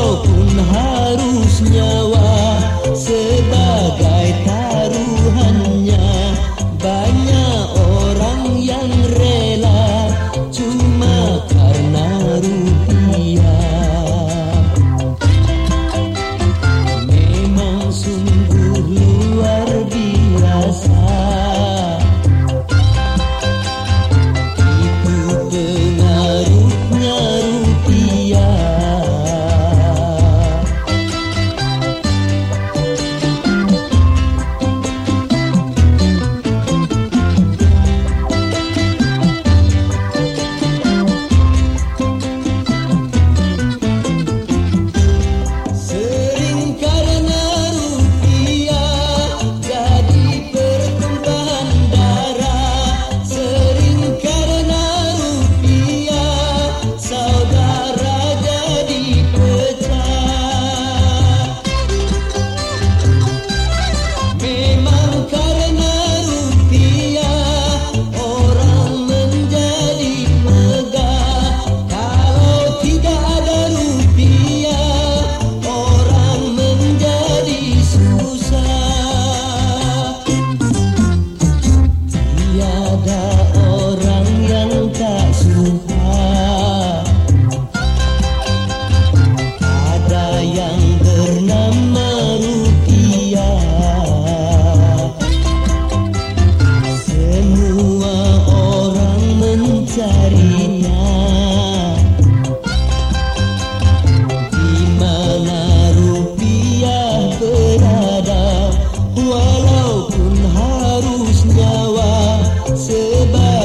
Walaupun pun harus nyawa sebagai taruhannya banyak orang yang rela cuma karena rupiah. Memang sungguh oh, oh. goodbye.